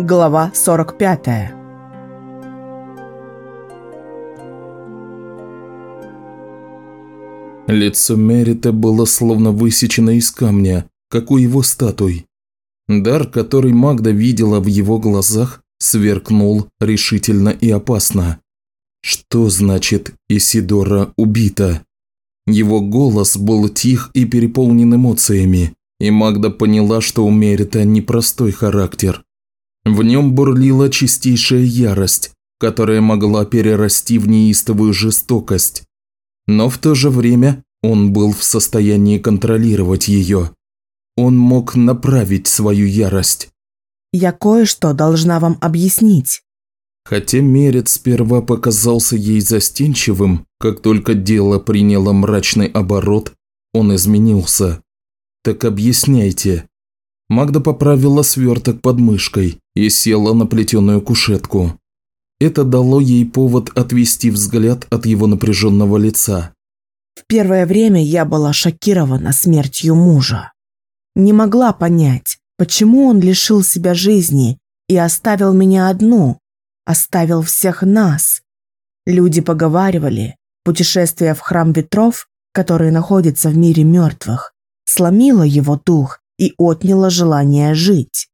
Глава 45 Лицо Мерита было словно высечено из камня, как у его статуй. Дар, который Магда видела в его глазах, сверкнул решительно и опасно. Что значит «Исидора убита»? Его голос был тих и переполнен эмоциями, и Магда поняла, что у Мерита непростой характер. В нем бурлила чистейшая ярость, которая могла перерасти в неистовую жестокость. Но в то же время он был в состоянии контролировать ее. Он мог направить свою ярость. «Я кое-что должна вам объяснить». Хотя Мерец сперва показался ей застенчивым, как только дело приняло мрачный оборот, он изменился. «Так объясняйте». Магда поправила сверток под мышкой и села на плетеную кушетку. Это дало ей повод отвести взгляд от его напряженного лица. В первое время я была шокирована смертью мужа. Не могла понять, почему он лишил себя жизни и оставил меня одну, оставил всех нас. Люди поговаривали, путешествие в храм ветров, который находится в мире мертвых, сломило его дух и отняло желание жить.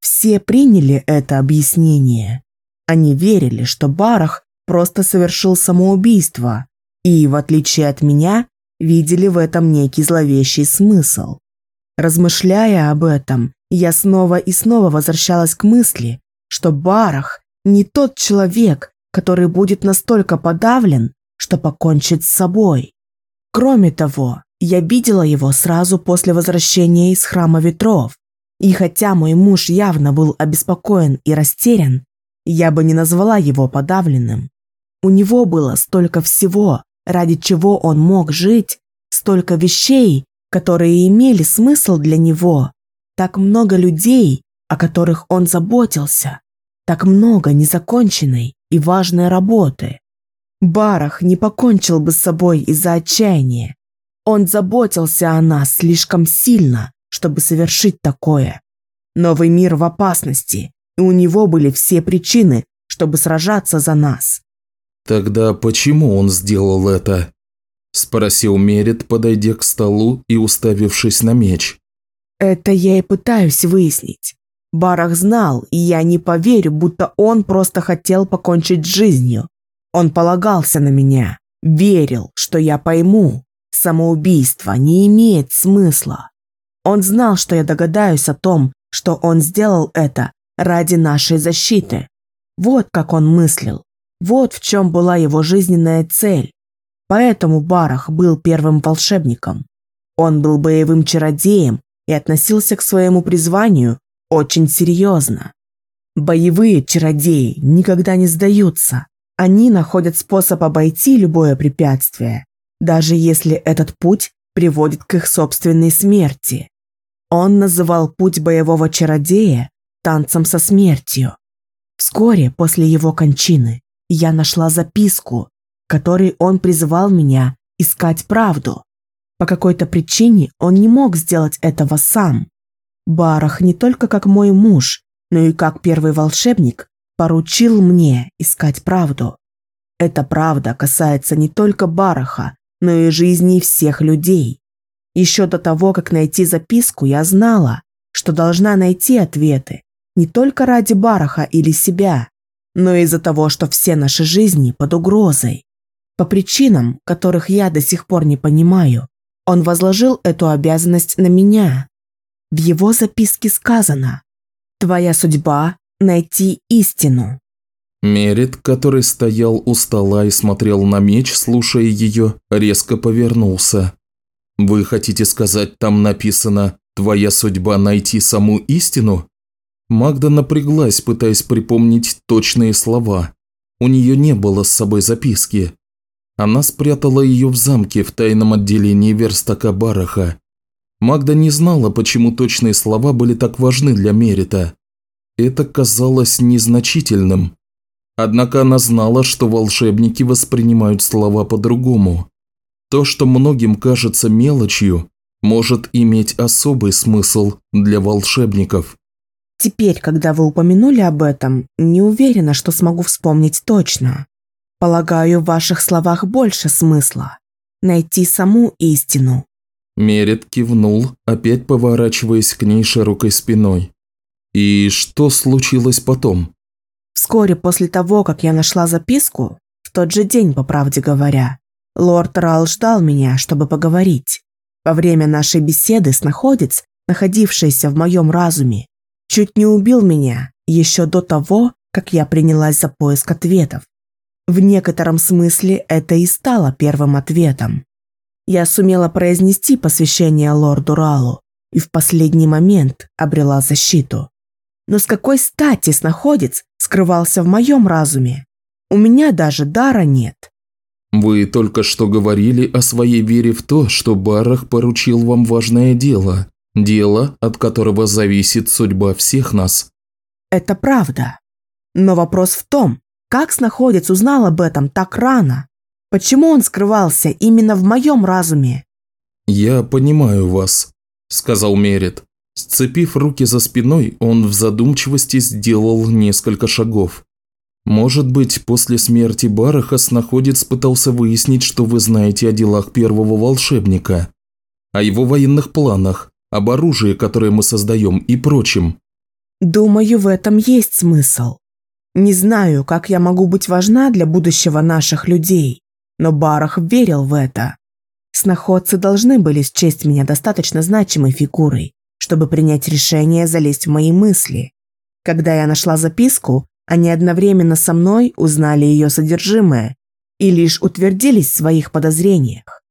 Все приняли это объяснение. Они верили, что Барах просто совершил самоубийство, и, в отличие от меня, видели в этом некий зловещий смысл. Размышляя об этом, я снова и снова возвращалась к мысли, что Барах не тот человек, который будет настолько подавлен, что покончит с собой. Кроме того, я видела его сразу после возвращения из Храма Ветров, и хотя мой муж явно был обеспокоен и растерян, я бы не назвала его подавленным. У него было столько всего, ради чего он мог жить, столько вещей, которые имели смысл для него, так много людей, о которых он заботился, так много незаконченной и важной работы. Барах не покончил бы с собой из-за отчаяния. Он заботился о нас слишком сильно, чтобы совершить такое. Новый мир в опасности, и у него были все причины, чтобы сражаться за нас. «Тогда почему он сделал это?» – спросил Мерит, подойдя к столу и уставившись на меч. «Это я и пытаюсь выяснить. Барах знал, и я не поверю, будто он просто хотел покончить с жизнью. Он полагался на меня, верил, что я пойму. Самоубийство не имеет смысла. Он знал, что я догадаюсь о том, что он сделал это ради нашей защиты. Вот как он мыслил. Вот в чем была его жизненная цель. Поэтому Барах был первым волшебником. Он был боевым чародеем и относился к своему призванию очень серьезно. Боевые чародеи никогда не сдаются. Они находят способ обойти любое препятствие, даже если этот путь приводит к их собственной смерти. Он называл путь боевого чародея танцем со смертью. Вскоре после его кончины я нашла записку, которой он призывал меня искать правду. По какой-то причине он не мог сделать этого сам. Барах не только как мой муж, но и как первый волшебник поручил мне искать правду. Эта правда касается не только Бараха, но и жизни всех людей. Еще до того, как найти записку, я знала, что должна найти ответы не только ради Бараха или себя, но из-за того, что все наши жизни под угрозой. По причинам, которых я до сих пор не понимаю, он возложил эту обязанность на меня. В его записке сказано «Твоя судьба – найти истину». Мерит, который стоял у стола и смотрел на меч, слушая ее, резко повернулся. «Вы хотите сказать, там написано «Твоя судьба – найти саму истину»?» Магда напряглась, пытаясь припомнить точные слова. У нее не было с собой записки. Она спрятала ее в замке в тайном отделении верстака Бараха. Магда не знала, почему точные слова были так важны для Мерита. Это казалось незначительным. Однако она знала, что волшебники воспринимают слова по-другому. То, что многим кажется мелочью, может иметь особый смысл для волшебников. Теперь, когда вы упомянули об этом, не уверена, что смогу вспомнить точно. Полагаю, в ваших словах больше смысла. Найти саму истину. Мерет кивнул, опять поворачиваясь к ней широкой спиной. И что случилось потом? Вскоре после того, как я нашла записку, в тот же день, по правде говоря, лорд Рал ждал меня, чтобы поговорить. Во время нашей беседы снаходец, находившийся в моем разуме, чуть не убил меня еще до того, как я принялась за поиск ответов. В некотором смысле это и стало первым ответом. Я сумела произнести посвящение лорду Ралу и в последний момент обрела защиту. Но с какой стати снаходец скрывался в моем разуме? У меня даже дара нет. Вы только что говорили о своей вере в то, что Барах поручил вам важное дело. Дело, от которого зависит судьба всех нас. Это правда. Но вопрос в том, как снаходец узнал об этом так рано? Почему он скрывался именно в моем разуме? «Я понимаю вас», – сказал Мерит. Сцепив руки за спиной, он в задумчивости сделал несколько шагов. «Может быть, после смерти Бараха снаходец пытался выяснить, что вы знаете о делах первого волшебника, о его военных планах, об оружии, которое мы создаем и прочем». «Думаю, в этом есть смысл. Не знаю, как я могу быть важна для будущего наших людей, но Барах верил в это. Сноходцы должны были счесть меня достаточно значимой фигурой, чтобы принять решение залезть в мои мысли. Когда я нашла записку, они одновременно со мной узнали ее содержимое и лишь утвердились в своих подозрениях.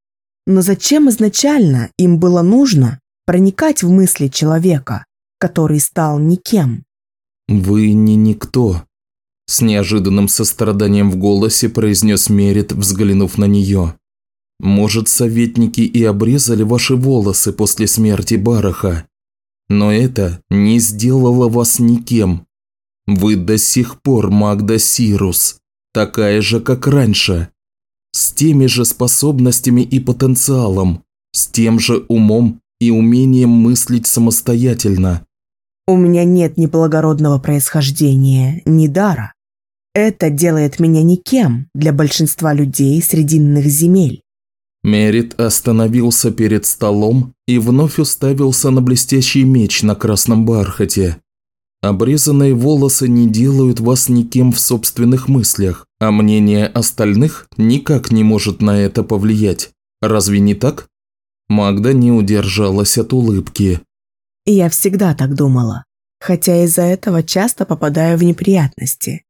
Но зачем изначально им было нужно проникать в мысли человека, который стал никем? «Вы не никто», с неожиданным состраданием в голосе произнес Мерит, взглянув на нее. «Может, советники и обрезали ваши волосы после смерти Бараха, но это не сделало вас никем. Вы до сих пор Магда Сирус, такая же, как раньше, с теми же способностями и потенциалом, с тем же умом и умением мыслить самостоятельно. У меня нет ни благородного происхождения, ни дара. Это делает меня никем для большинства людей срединных земель. Мерит остановился перед столом и вновь уставился на блестящий меч на красном бархате. Обрезанные волосы не делают вас никем в собственных мыслях, а мнение остальных никак не может на это повлиять. Разве не так? Магда не удержалась от улыбки. Я всегда так думала, хотя из-за этого часто попадаю в неприятности.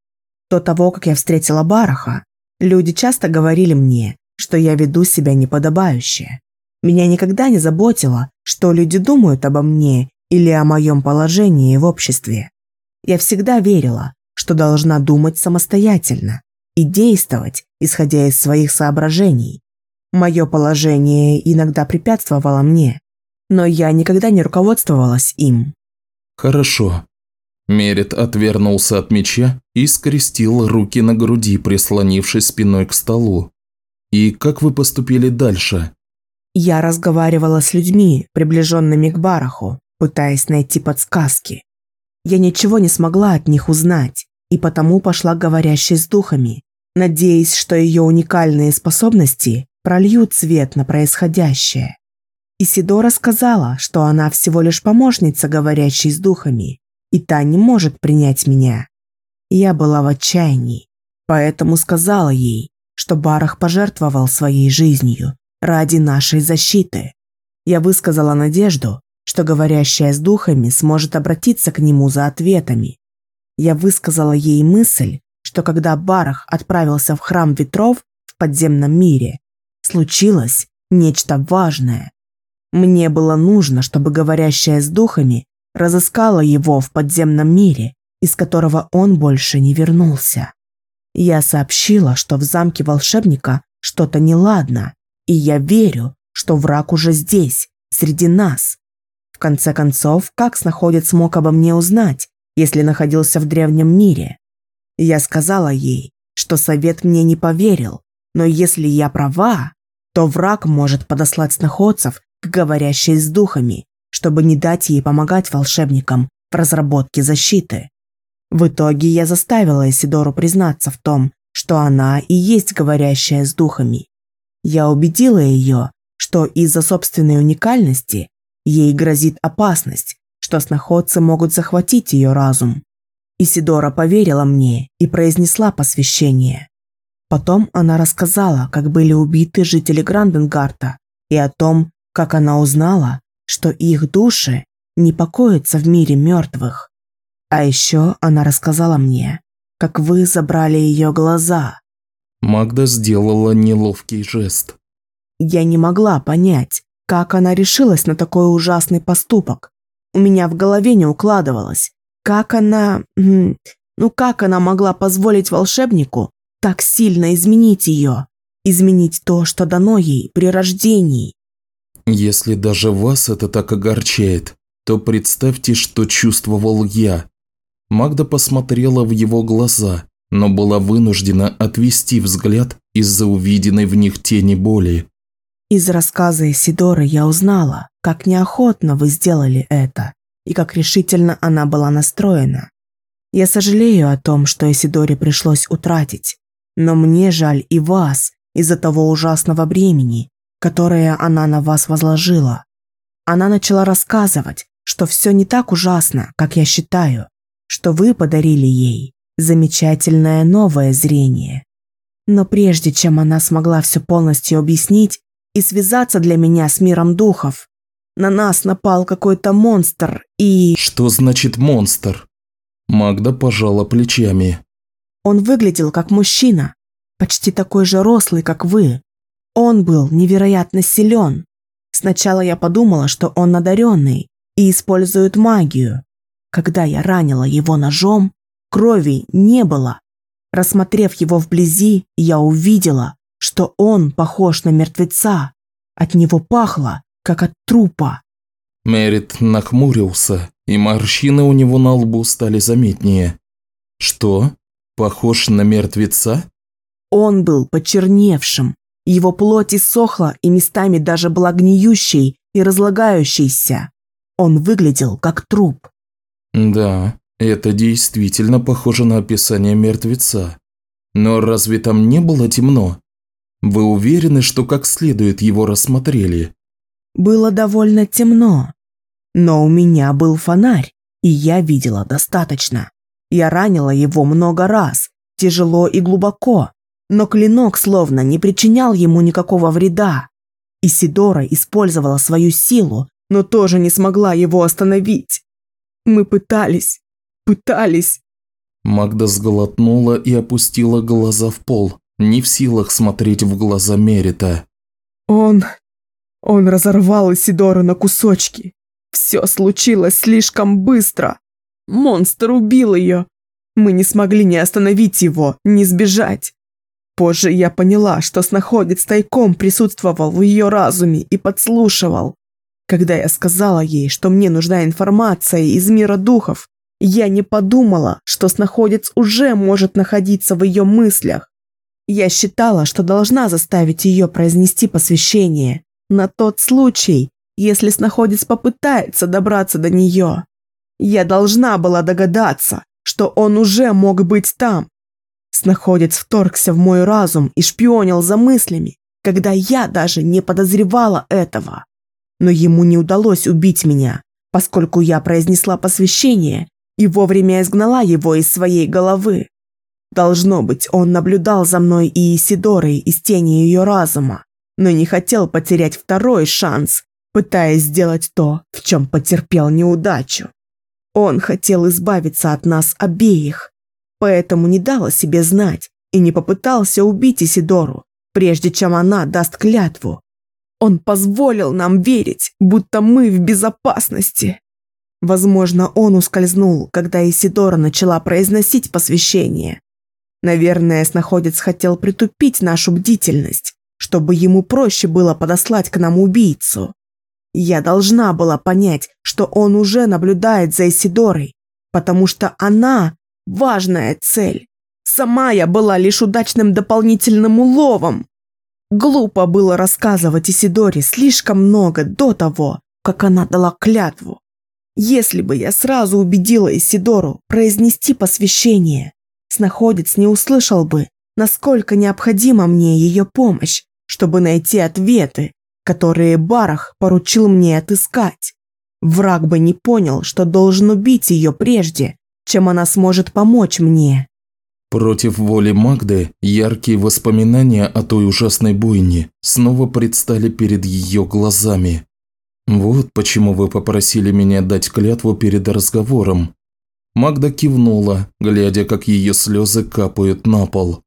До того, как я встретила Бараха, люди часто говорили мне, что я веду себя неподобающе. Меня никогда не заботило, что люди думают обо мне или о моем положении в обществе. Я всегда верила, что должна думать самостоятельно и действовать, исходя из своих соображений. Мое положение иногда препятствовало мне, но я никогда не руководствовалась им. «Хорошо», Мерит отвернулся от меча и скрестил руки на груди, прислонившись спиной к столу. «И как вы поступили дальше?» Я разговаривала с людьми, приближенными к Бараху, пытаясь найти подсказки. Я ничего не смогла от них узнать, и потому пошла говорящей с духами, надеясь, что ее уникальные способности прольют свет на происходящее. Исидора сказала, что она всего лишь помощница, говорящей с духами, и та не может принять меня. Я была в отчаянии, поэтому сказала ей, что Барах пожертвовал своей жизнью ради нашей защиты. Я высказала надежду, что говорящая с духами сможет обратиться к нему за ответами. Я высказала ей мысль, что когда Барах отправился в храм ветров в подземном мире, случилось нечто важное. Мне было нужно, чтобы говорящая с духами разыскала его в подземном мире, из которого он больше не вернулся. Я сообщила, что в замке волшебника что-то неладно, и я верю, что враг уже здесь, среди нас. В конце концов, как снаходец смог обо мне узнать, если находился в древнем мире? Я сказала ей, что совет мне не поверил, но если я права, то враг может подослать снаходцев к говорящей с духами, чтобы не дать ей помогать волшебникам в разработке защиты. В итоге я заставила Исидору признаться в том, что она и есть говорящая с духами. Я убедила ее, что из-за собственной уникальности ей грозит опасность, что сноходцы могут захватить ее разум. Исидора поверила мне и произнесла посвящение. Потом она рассказала, как были убиты жители Гранденгарта и о том, как она узнала, что их души не покоятся в мире мертвых. А еще она рассказала мне, как вы забрали ее глаза. Магда сделала неловкий жест. Я не могла понять, как она решилась на такой ужасный поступок. У меня в голове не укладывалось, как она... Ну, как она могла позволить волшебнику так сильно изменить ее? Изменить то, что дано ей при рождении? Если даже вас это так огорчает, то представьте, что чувствовал я. Магда посмотрела в его глаза, но была вынуждена отвести взгляд из-за увиденной в них тени боли. Из рассказа Исидоры я узнала, как неохотно вы сделали это и как решительно она была настроена. Я сожалею о том, что Исидоре пришлось утратить, но мне жаль и вас из-за того ужасного бремени, которое она на вас возложила. Она начала рассказывать, что все не так ужасно, как я считаю, что вы подарили ей замечательное новое зрение. Но прежде чем она смогла все полностью объяснить и связаться для меня с миром духов, на нас напал какой-то монстр и... Что значит монстр? Магда пожала плечами. Он выглядел как мужчина, почти такой же рослый, как вы. Он был невероятно силен. Сначала я подумала, что он надаренный и использует магию, когда я ранила его ножом, крови не было. Рассмотрев его вблизи, я увидела, что он похож на мертвеца. От него пахло, как от трупа. Мерит нахмурился, и морщины у него на лбу стали заметнее. Что? Похож на мертвеца? Он был почерневшим. Его плоть иссохла и местами даже была гниющей и разлагающейся. Он выглядел как труп. Да, это действительно похоже на описание мертвеца. Но разве там не было темно? Вы уверены, что как следует его рассмотрели? Было довольно темно. Но у меня был фонарь, и я видела достаточно. Я ранила его много раз, тяжело и глубоко, но клинок словно не причинял ему никакого вреда. Исидора использовала свою силу, но тоже не смогла его остановить. Мы пытались, пытались. Магда сглотнула и опустила глаза в пол, не в силах смотреть в глаза Мерита. Он... он разорвал Исидору на кусочки. Все случилось слишком быстро. Монстр убил ее. Мы не смогли ни остановить его, ни сбежать. Позже я поняла, что снаходец тайком присутствовал в ее разуме и подслушивал. Когда я сказала ей, что мне нужна информация из мира духов, я не подумала, что снаходец уже может находиться в ее мыслях. Я считала, что должна заставить ее произнести посвящение на тот случай, если снаходец попытается добраться до нее. Я должна была догадаться, что он уже мог быть там. Снаходец вторгся в мой разум и шпионил за мыслями, когда я даже не подозревала этого но ему не удалось убить меня, поскольку я произнесла посвящение и вовремя изгнала его из своей головы. Должно быть, он наблюдал за мной и Исидорой из тени ее разума, но не хотел потерять второй шанс, пытаясь сделать то, в чем потерпел неудачу. Он хотел избавиться от нас обеих, поэтому не дал о себе знать и не попытался убить Исидору, прежде чем она даст клятву, он позволил нам верить, будто мы в безопасности. Возможно, он ускользнул, когда Исидора начала произносить посвящение. Наверное, снаходец хотел притупить нашу бдительность, чтобы ему проще было подослать к нам убийцу. Я должна была понять, что он уже наблюдает за Исидорой, потому что она – важная цель. Сама я была лишь удачным дополнительным уловом. Глупо было рассказывать Исидоре слишком много до того, как она дала клятву. Если бы я сразу убедила Исидору произнести посвящение, снаходец не услышал бы, насколько необходима мне ее помощь, чтобы найти ответы, которые Барах поручил мне отыскать. Враг бы не понял, что должен убить ее прежде, чем она сможет помочь мне. Против воли Магды яркие воспоминания о той ужасной бойне снова предстали перед ее глазами. «Вот почему вы попросили меня дать клятву перед разговором». Магда кивнула, глядя, как ее слезы капают на пол.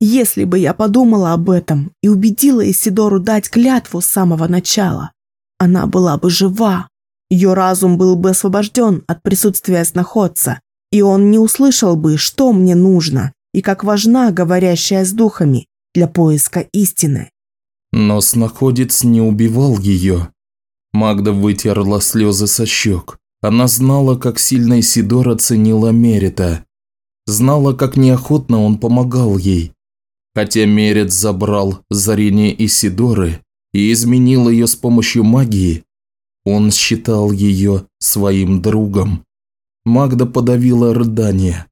«Если бы я подумала об этом и убедила Исидору дать клятву с самого начала, она была бы жива. Ее разум был бы освобожден от присутствия сноходца, и он не услышал бы, что мне нужно и как важна говорящая с духами для поиска истины». Но сноходец не убивал ее, Магда вытерла слезы со щек. Она знала, как сильно Исидора ценила Мерита. Знала, как неохотно он помогал ей. Хотя Мерит забрал зрение Исидоры и изменил ее с помощью магии, он считал ее своим другом. Магда подавила рыдание.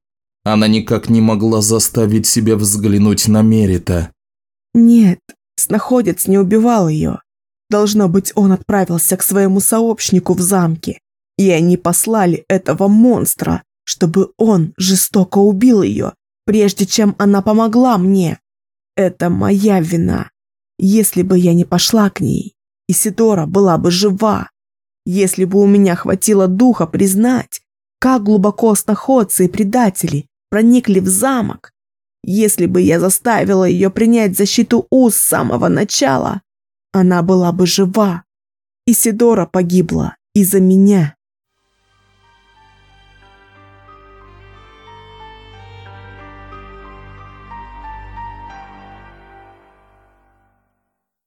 Она никак не могла заставить себя взглянуть на Мерита. «Нет, снаходец не убивал ее. Должно быть, он отправился к своему сообщнику в замке, и они послали этого монстра, чтобы он жестоко убил ее, прежде чем она помогла мне. Это моя вина. Если бы я не пошла к ней, Исидора была бы жива. Если бы у меня хватило духа признать, как глубоко сноходцы и предатели проникли в замок, если бы я заставила ее принять защиту уз с самого начала, она была бы жива. Исидора погибла из-за меня.